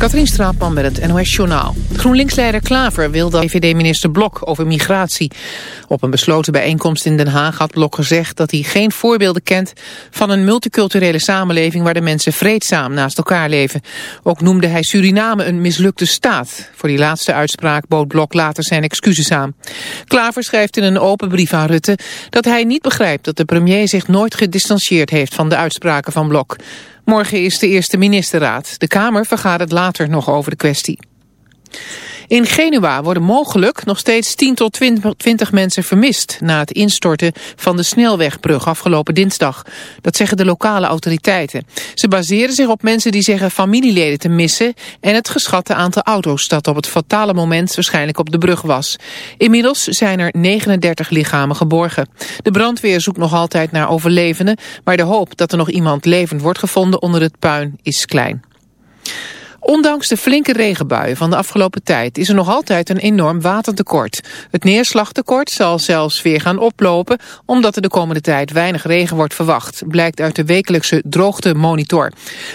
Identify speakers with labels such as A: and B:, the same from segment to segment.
A: Katrien Straatman met het NOS-journaal. GroenLinks-leider Klaver wil dat VVD-minister Blok over migratie. Op een besloten bijeenkomst in Den Haag had Blok gezegd... dat hij geen voorbeelden kent van een multiculturele samenleving... waar de mensen vreedzaam naast elkaar leven. Ook noemde hij Suriname een mislukte staat. Voor die laatste uitspraak bood Blok later zijn excuses aan. Klaver schrijft in een open brief aan Rutte... dat hij niet begrijpt dat de premier zich nooit gedistanceerd heeft... van de uitspraken van Blok. Morgen is de eerste ministerraad. De Kamer vergadert later nog over de kwestie. In Genua worden mogelijk nog steeds 10 tot 20 mensen vermist... na het instorten van de snelwegbrug afgelopen dinsdag. Dat zeggen de lokale autoriteiten. Ze baseren zich op mensen die zeggen familieleden te missen... en het geschatte aantal auto's dat op het fatale moment waarschijnlijk op de brug was. Inmiddels zijn er 39 lichamen geborgen. De brandweer zoekt nog altijd naar overlevenden... maar de hoop dat er nog iemand levend wordt gevonden onder het puin is klein. Ondanks de flinke regenbuien van de afgelopen tijd is er nog altijd een enorm watertekort. Het neerslagtekort zal zelfs weer gaan oplopen omdat er de komende tijd weinig regen wordt verwacht, blijkt uit de wekelijkse droogtemonitor.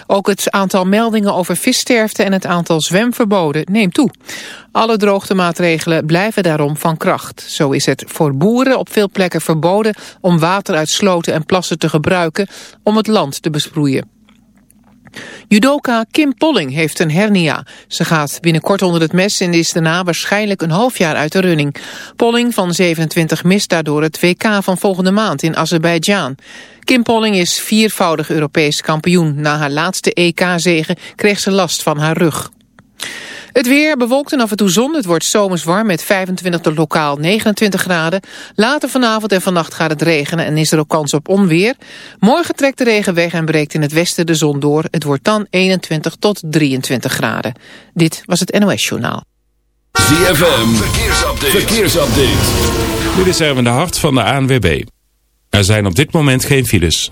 A: Ook het aantal meldingen over vissterfte en het aantal zwemverboden neemt toe. Alle droogtemaatregelen blijven daarom van kracht. Zo is het voor boeren op veel plekken verboden om water uit sloten en plassen te gebruiken om het land te besproeien. Judoka Kim Polling heeft een hernia. Ze gaat binnenkort onder het mes en is daarna waarschijnlijk een half jaar uit de running. Polling van 27 mist daardoor het WK van volgende maand in Azerbeidzjan. Kim Polling is viervoudig Europees kampioen. Na haar laatste EK-zegen kreeg ze last van haar rug. Het weer bewolkt en af en toe zon. Het wordt zomers warm met 25 tot lokaal 29 graden. Later vanavond en vannacht gaat het regenen en is er ook kans op onweer. Morgen trekt de regen weg en breekt in het westen de zon door. Het wordt dan 21 tot 23 graden. Dit was het NOS Journaal.
B: ZFM, verkeersupdate. verkeersupdate.
C: Dit is Erwin de Hart van de ANWB. Er zijn op dit moment geen files.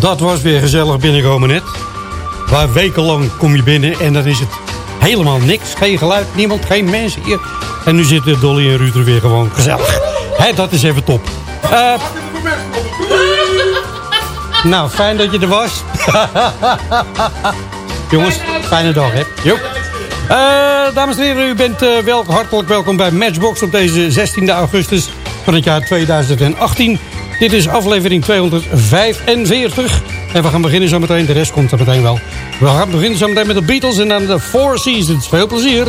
D: Dat was weer gezellig binnenkomen net. Waar wekenlang kom je binnen en dan is het helemaal niks. Geen geluid, niemand, geen mensen hier. En nu zitten Dolly en Ruud er weer gewoon gezellig. Dat is even top. Uh, nou, fijn dat je er was. Jongens, fijne dag, hè. Uh, dames en heren, u bent uh, wel, hartelijk welkom bij Matchbox op deze 16 augustus van het jaar 2018. Dit is aflevering 245. En we gaan beginnen zometeen. De rest komt er meteen wel. We gaan beginnen zometeen met de Beatles en dan de Four Seasons. Veel plezier.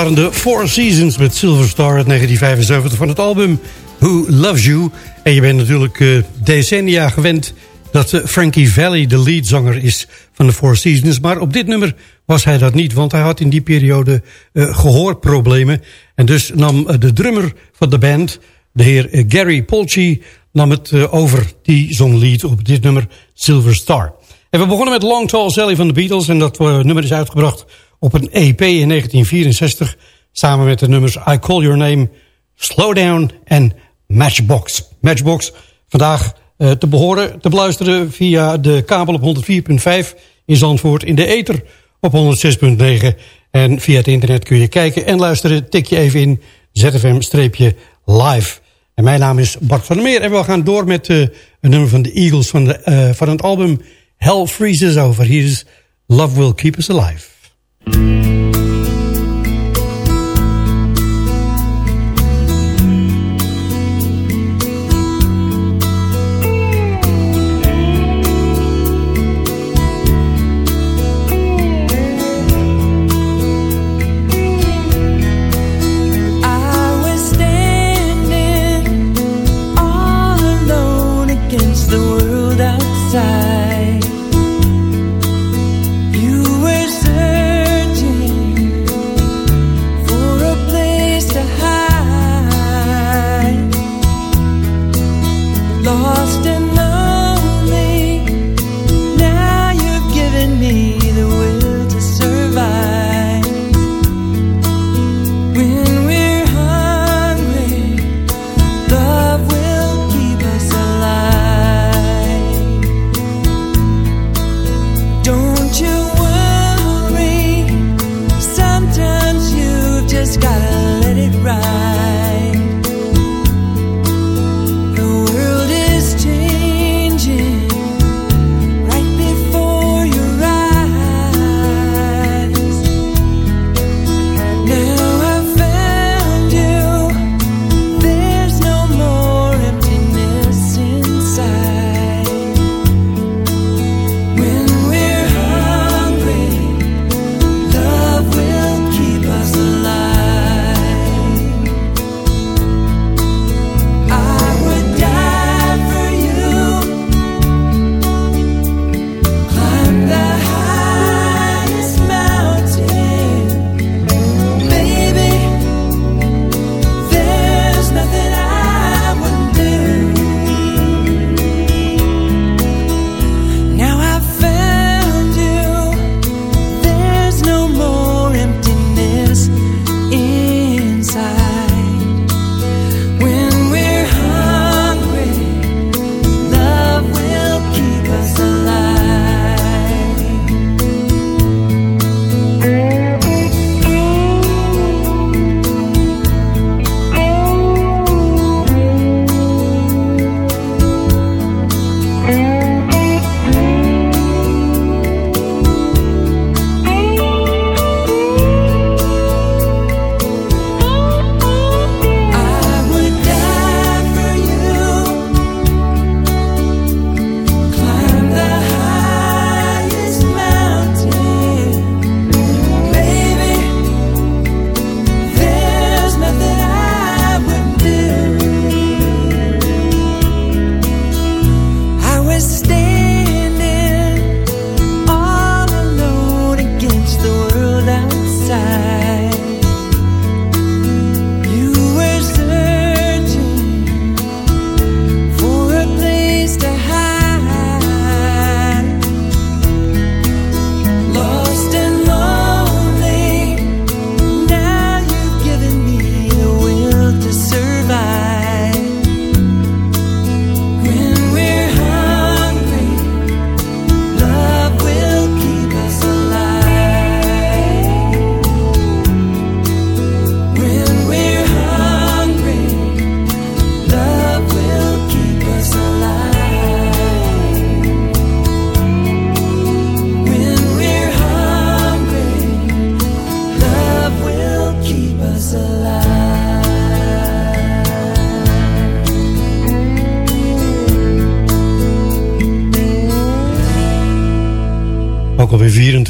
D: Waren de Four Seasons met Silver Star uit 1975 van het album Who Loves You. En je bent natuurlijk uh, decennia gewend dat uh, Frankie Valli de leadzanger is van de Four Seasons. Maar op dit nummer was hij dat niet, want hij had in die periode uh, gehoorproblemen. En dus nam de drummer van de band, de heer Gary Polchi, nam het over. Die zong lead op dit nummer Silver Star. En we begonnen met Long Tall Sally van de Beatles. En dat nummer is uitgebracht op een EP in 1964... samen met de nummers I Call Your Name, Slow Down en Matchbox. Matchbox vandaag uh, te behoren, te beluisteren via de kabel op 104.5 in Zandvoort... in de ether op 106.9 en via het internet kun je kijken en luisteren. Tik je even in ZFM-live. En mijn naam is Bart van der Meer en we gaan door met uh, een nummer van de Eagles van, de, uh, van het album Hell Freezes Over. Hier is Love Will Keep Us Alive.
E: Now I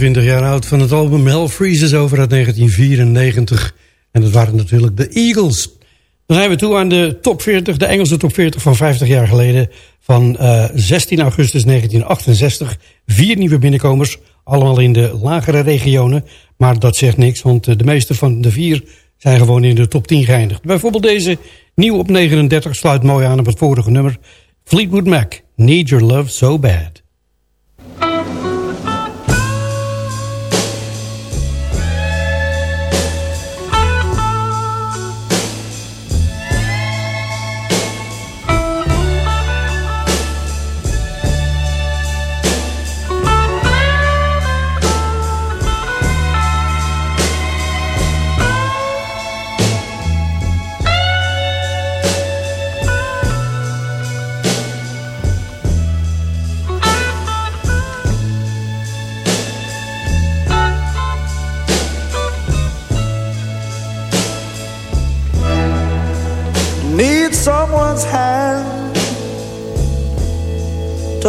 D: 20 jaar oud van het album Hell Freezes over uit 1994. En dat waren natuurlijk de Eagles. Dan zijn we toe aan de top 40, de Engelse top 40 van 50 jaar geleden. Van eh, 16 augustus 1968. Vier nieuwe binnenkomers, allemaal in de lagere regionen. Maar dat zegt niks, want eh, de meeste van de vier zijn gewoon in de top 10 geëindigd. Bijvoorbeeld deze, nieuw op 39, sluit mooi aan op het vorige nummer. Fleetwood Mac, Need Your Love So Bad.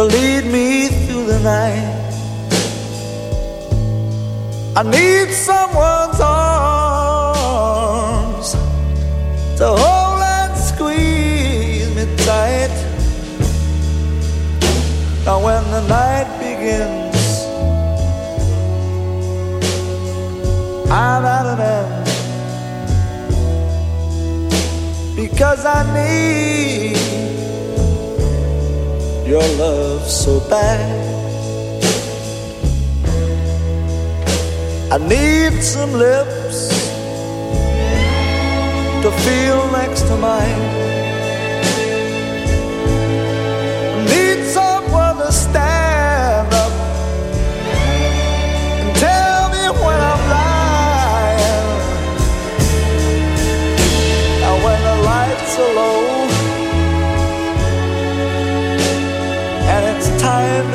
F: To lead me through the night. I need someone's arms to hold and squeeze me tight. Now, when the night begins, I'm at an end. because I need your love so bad. I need some lips to feel next to mine.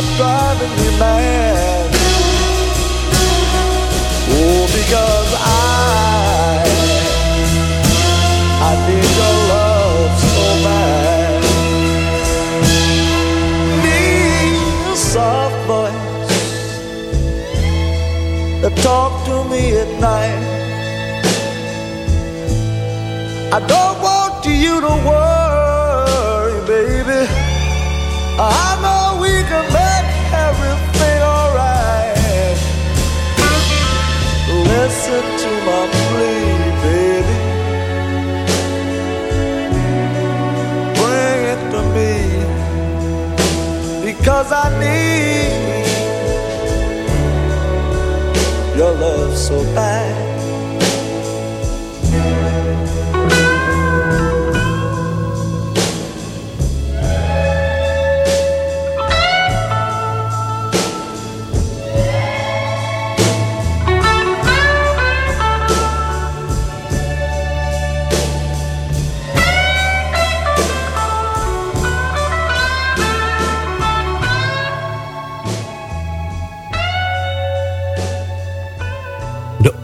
F: Stop driving me mad. Oh, because I, I need your love so bad. Need a soft voice that talk to me at night. I don't want you to worry, so bad.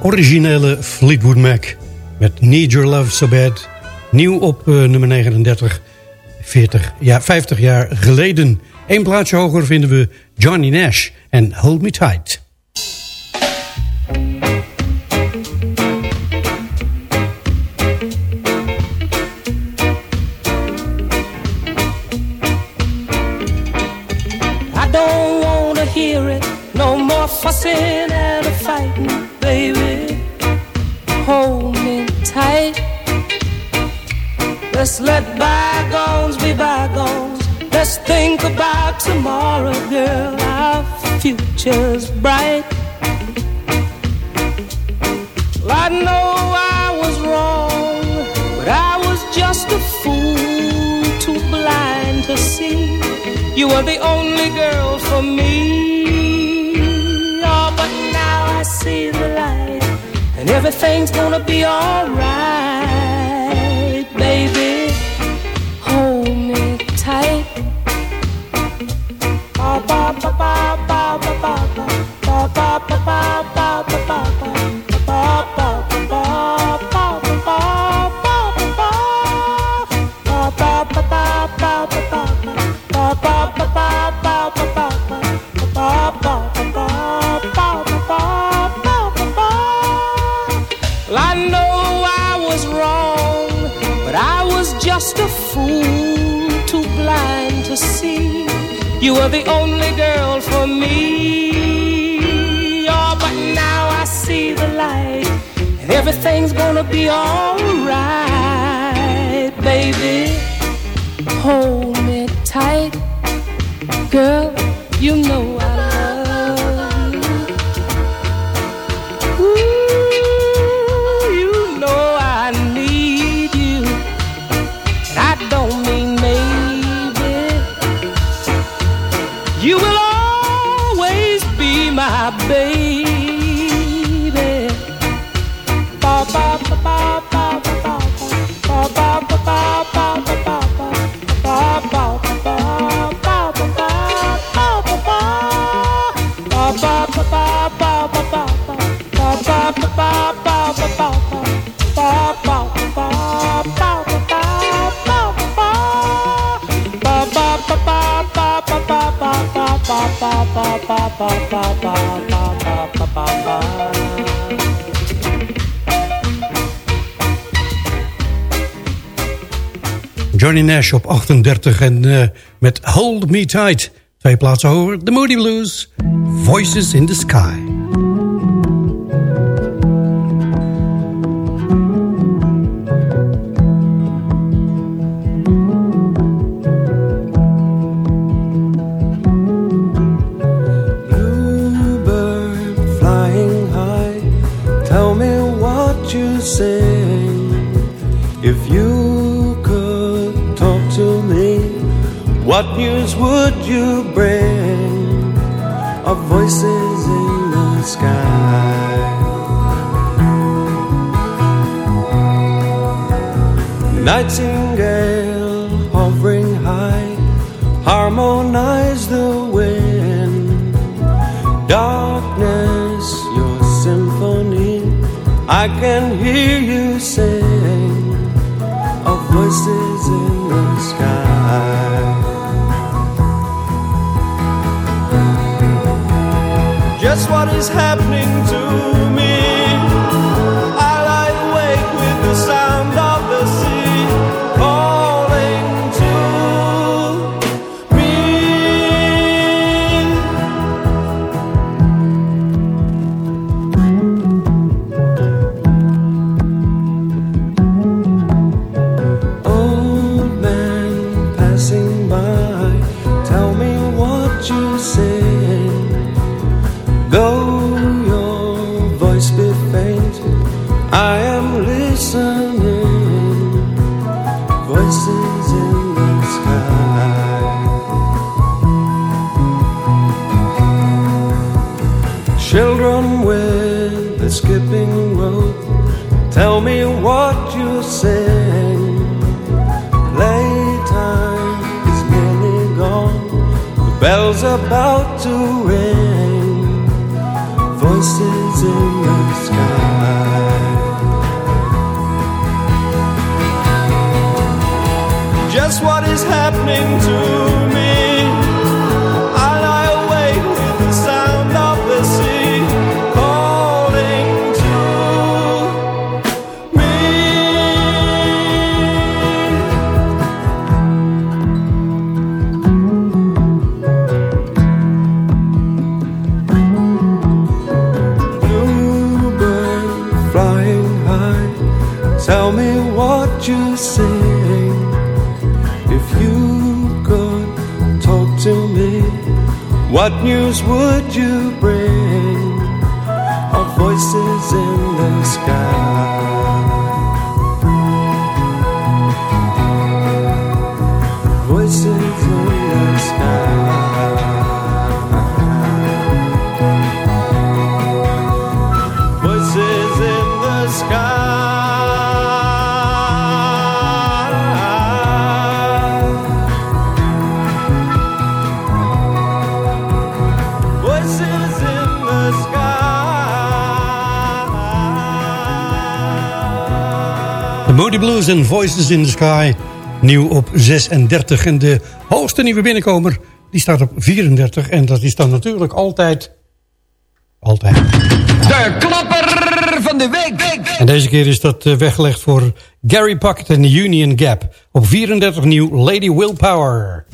D: Originele Fleetwood Mac. Met Need Your Love So Bad. Nieuw op uh, nummer 39. 40, ja, 50 jaar geleden. Eén plaatsje hoger vinden we Johnny Nash en Hold Me Tight.
G: Let let bygones be bygones. Let's think about tomorrow, girl. Our future's bright. Well, I know I was wrong, but I was just a fool, too blind to see. You were the only girl for me. Oh, but now I see the light, and everything's gonna be alright. were the only girl for me. Oh, but now I see the light, and everything's gonna be alright, baby. Hold me tight, girl.
D: Johnny Nash op 38 en eh, met Hold Me Tight. Twee plaatsen over The Moody Blues, Voices in the Sky.
H: Nightingale hovering high Harmonize the wind. Darkness, your symphony I can hear you sing. Of voices in the sky. Just what is happening
D: Moody Blues en Voices in the Sky. Nieuw op 36. En de hoogste nieuwe binnenkomer die staat op 34. En dat is dan natuurlijk altijd... Altijd.
I: De klapper van de week.
D: En deze keer is dat eh, weggelegd voor Gary Puckett en de Union Gap. Op 34 nieuw Lady Willpower.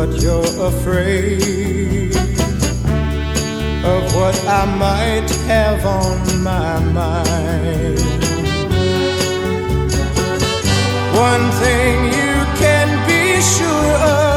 J: But you're afraid of what I might have on my mind. One thing you can be sure of,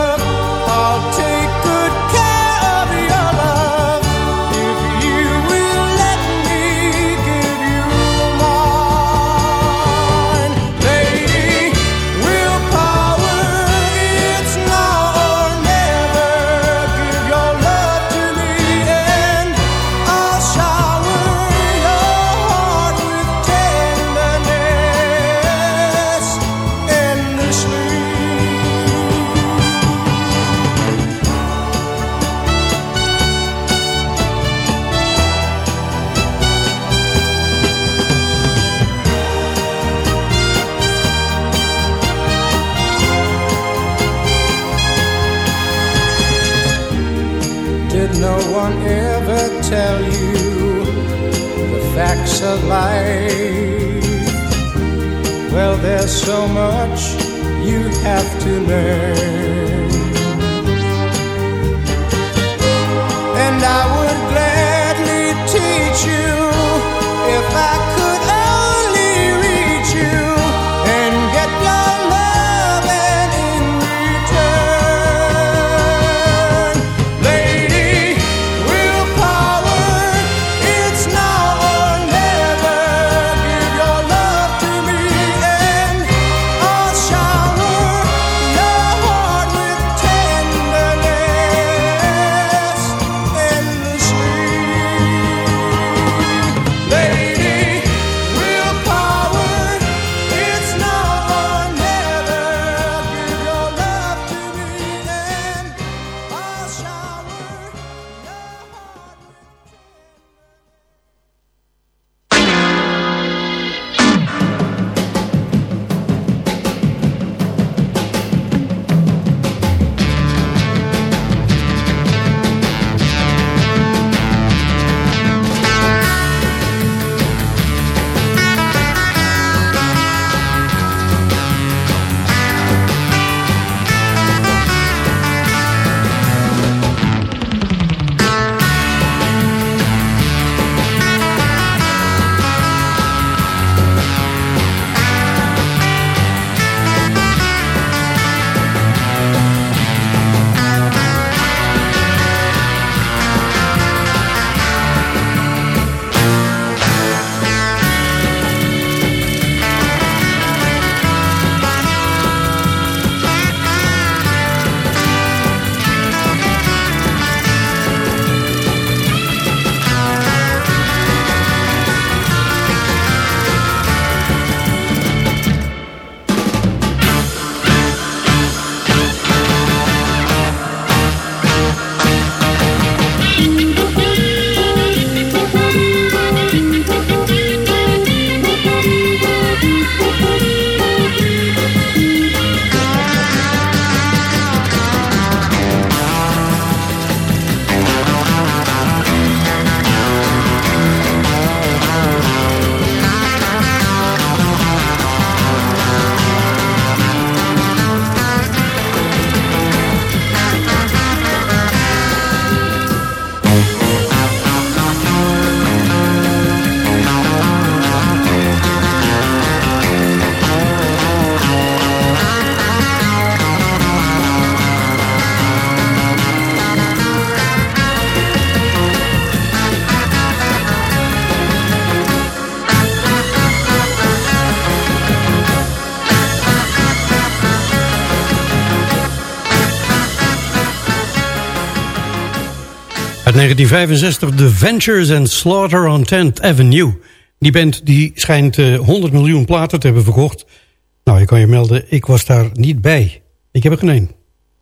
J: so much you have to learn.
K: 1965 The Ventures and Slaughter on 10th Avenue. Die band die schijnt uh, 100 miljoen platen te hebben verkocht. Nou, je kan je melden, ik was daar niet bij. Ik heb er geen één.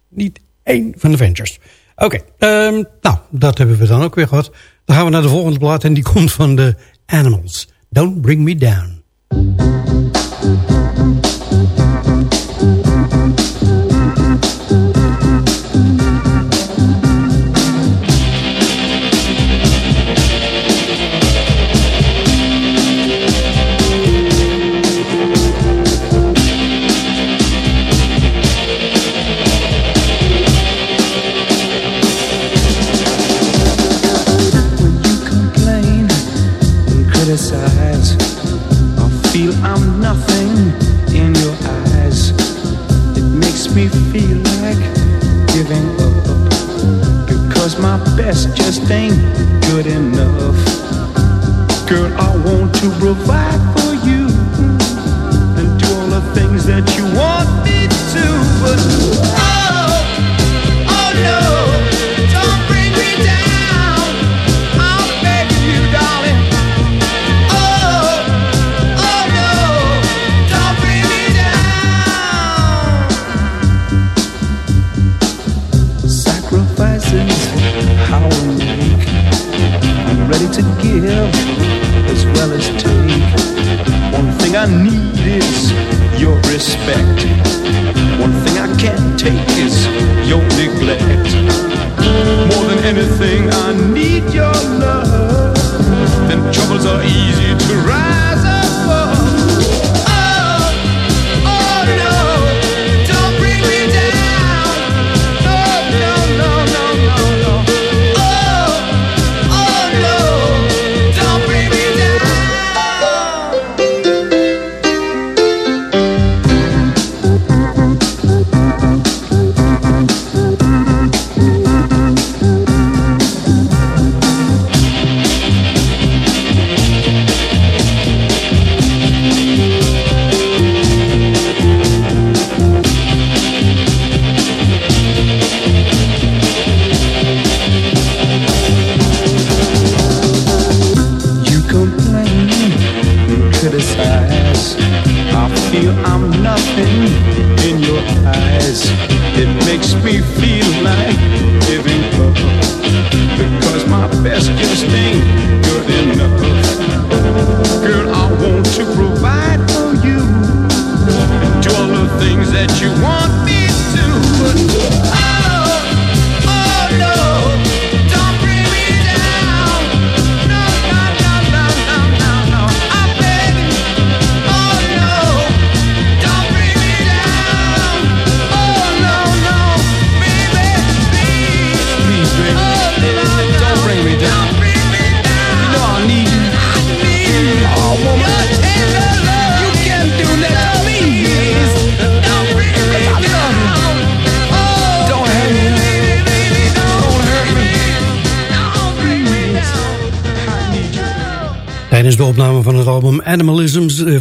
K: Niet één van de Ventures. Oké, um, nou, dat hebben we dan ook weer gehad. Dan gaan we naar de volgende plaat en die komt van de Animals. Don't Bring Me Down.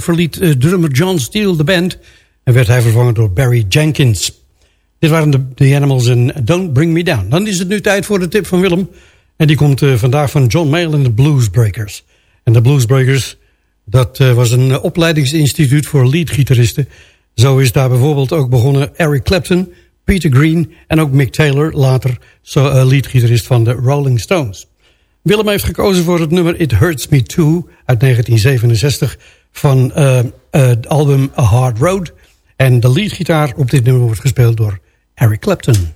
K: Verliet uh, drummer John Steele de band... en werd hij vervangen door Barry Jenkins. Dit waren de, Animals en Don't Bring Me Down. Dan is het nu tijd voor de tip van Willem. En die komt uh, vandaag van John Mayall en de Bluesbreakers. En de Bluesbreakers, dat was een opleidingsinstituut voor leadgitaristen. Zo is daar bijvoorbeeld ook begonnen Eric Clapton, Peter Green... en ook Mick Taylor, later leadgitarist van de Rolling Stones. Willem heeft gekozen voor het nummer It Hurts Me Too uit 1967 van uh, uh, het album A Hard Road. En de leadgitaar op dit nummer wordt gespeeld door Eric Clapton.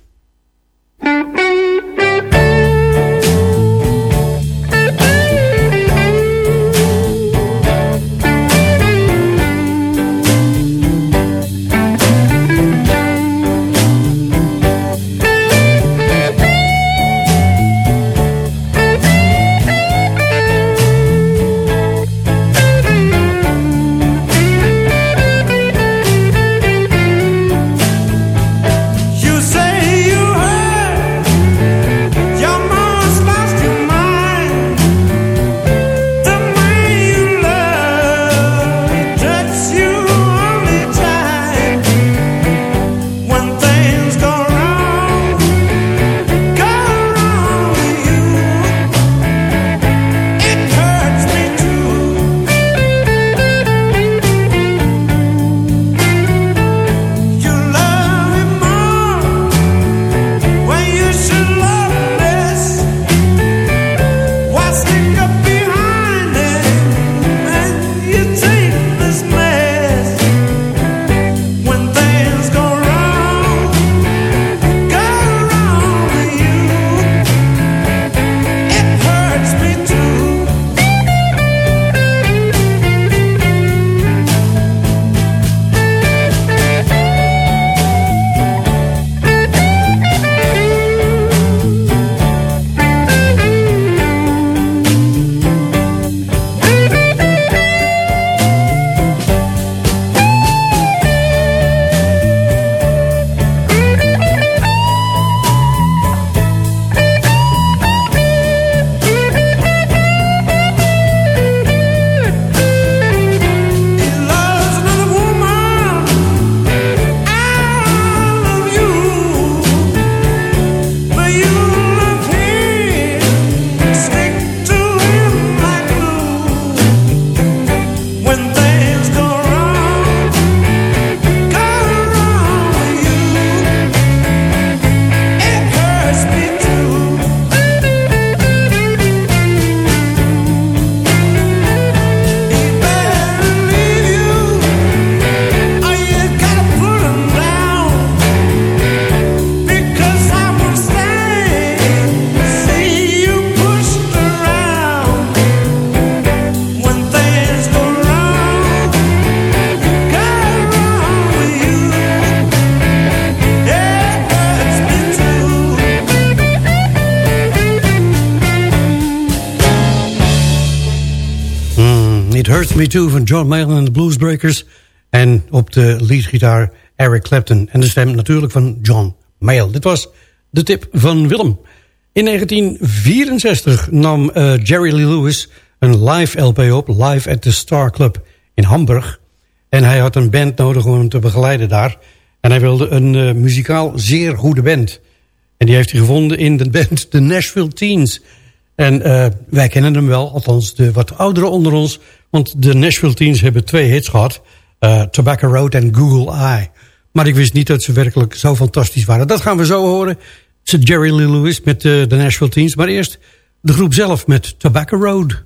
E: It Hurts Me Too van John Mayall en de Bluesbreakers. En op de leadgitaar Eric Clapton. En de stem natuurlijk van John Mayall. Dit was de tip van Willem. In 1964 nam uh, Jerry Lee Lewis een live LP op. Live at the Star Club in Hamburg. En hij had een band nodig om hem te begeleiden daar. En hij wilde een uh, muzikaal zeer goede band. En die heeft hij gevonden in de band The Nashville Teens. En uh, wij kennen hem wel, althans de wat ouderen onder ons. Want de Nashville Teens hebben twee hits gehad. Uh, Tobacco Road en Google Eye. Maar ik wist niet dat ze werkelijk zo fantastisch waren. Dat gaan we zo horen. Is Jerry Lee Lewis met uh, de Nashville Teens. Maar eerst de groep zelf met Tobacco Road.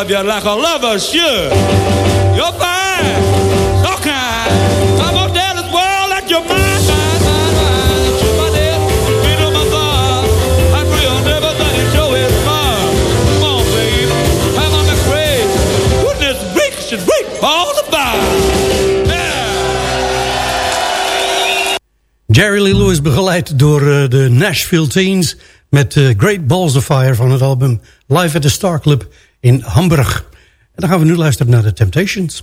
L: love you like a lover should. You're fine, so kind. I'm gonna tell this world that you're mine. Should break all the bars.
D: Jerry Lee Lewis begeleid door eh, de Nashville Teens... met eh, Great Balls of Fire van het album Live at the Star Club in Hamburg. En dan gaan we nu luisteren naar The Temptations.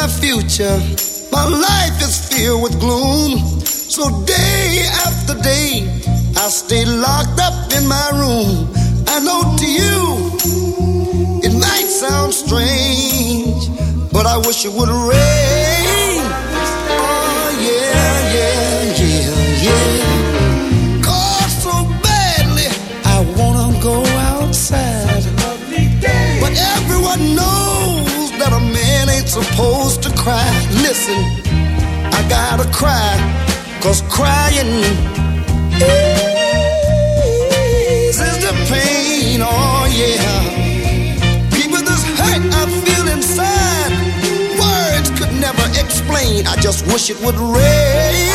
F: My future. My life is filled with gloom. So day after day, I stay locked up in my room. I know to you, it might sound strange, but I wish it would rain. Supposed to cry. Listen, I gotta cry, cause crying eases the pain. Oh, yeah. People, this hurt I feel inside, words could never explain. I just wish it would rain.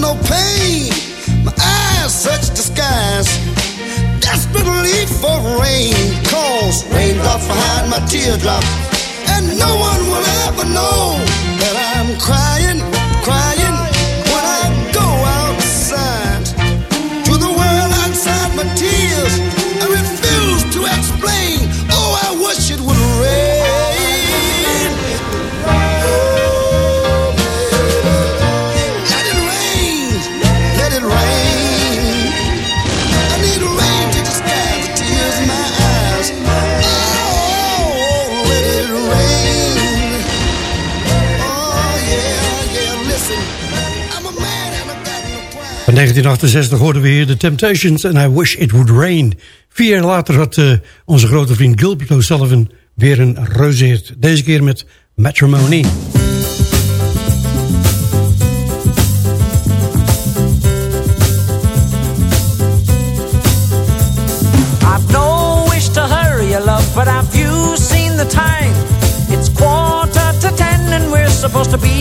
F: The window pane. My eyes search the skies, desperately for rain. Cause raindrops behind my teardrops, and no one will ever know that I'm crying
D: 1968 hoorden we hier The Temptations en I Wish It Would Rain. Vier jaar later had eh, onze grote vriend Gilbert O'Sullivan weer een reuzeert. Deze keer met Matrimony.
M: I've no wish to hurry you, love, but have you seen the time? It's quarter to ten and we're supposed to be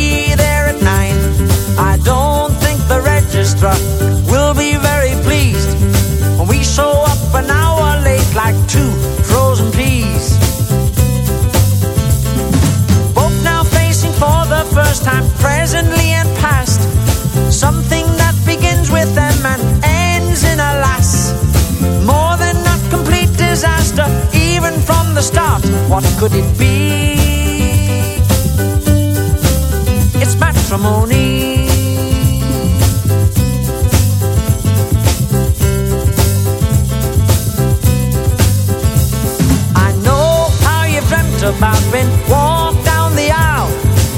M: What could it be? It's matrimony. I know how you've dreamt about being walked down the aisle.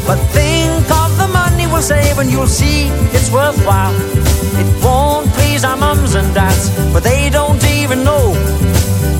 M: But think of the money we'll save and you'll see it's worthwhile. It won't please our mums and dads, but they don't even know.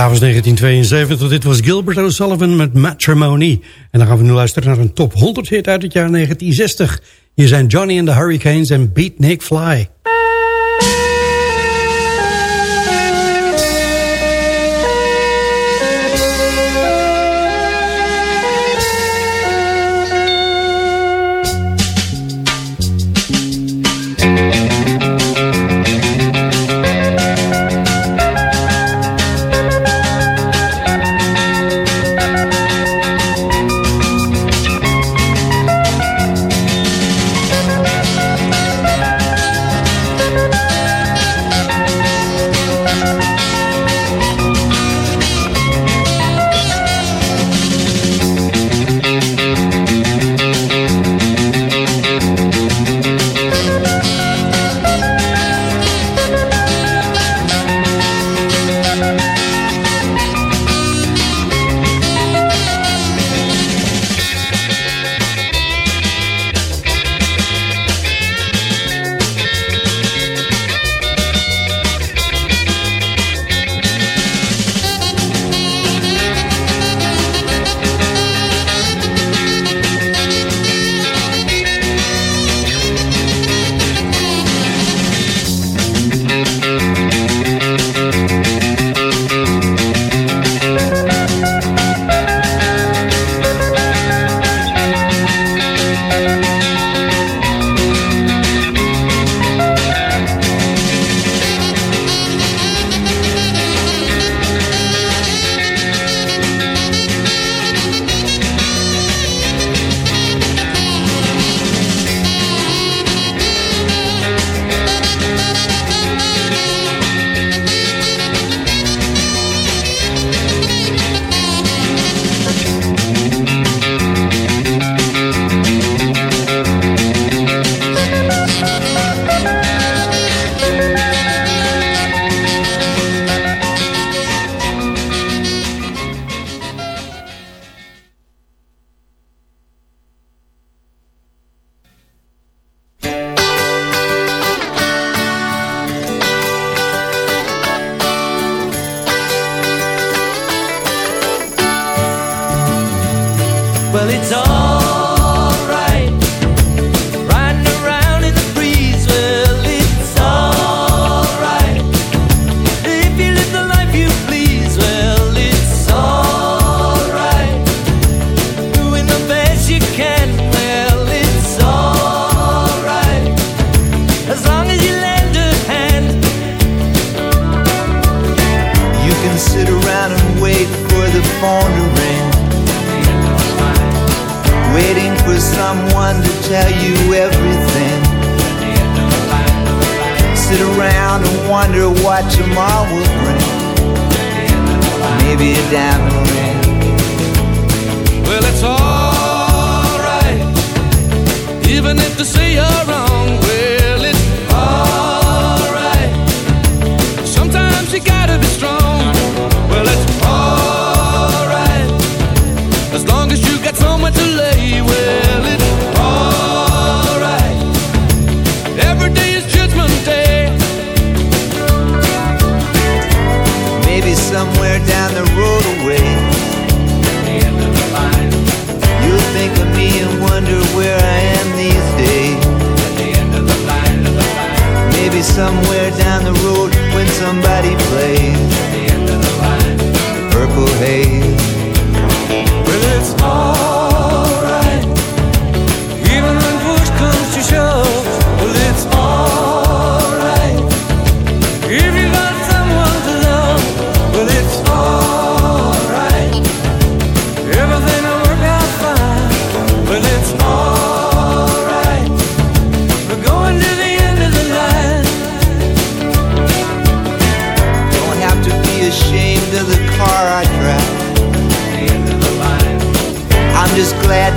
N: Ja, was 1972. Dit was Gilbert O'Sullivan met Matrimony. En dan gaan we nu luisteren naar een top 100 hit uit het jaar 1960. Hier zijn Johnny and the Hurricanes en Beat Nick Fly.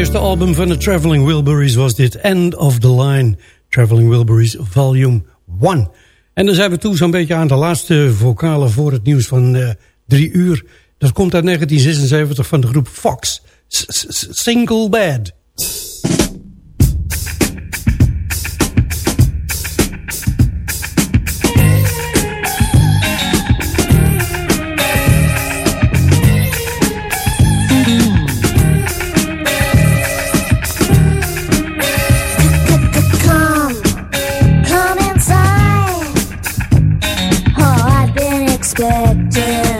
O: eerste album van de Traveling Wilburys was dit. End of the Line, Traveling Wilburys Volume 1. En dan zijn we toe zo'n beetje aan de laatste vocalen voor het nieuws van eh, drie uur. Dat komt uit 1976 van de groep Fox. Single Bad.
B: dead.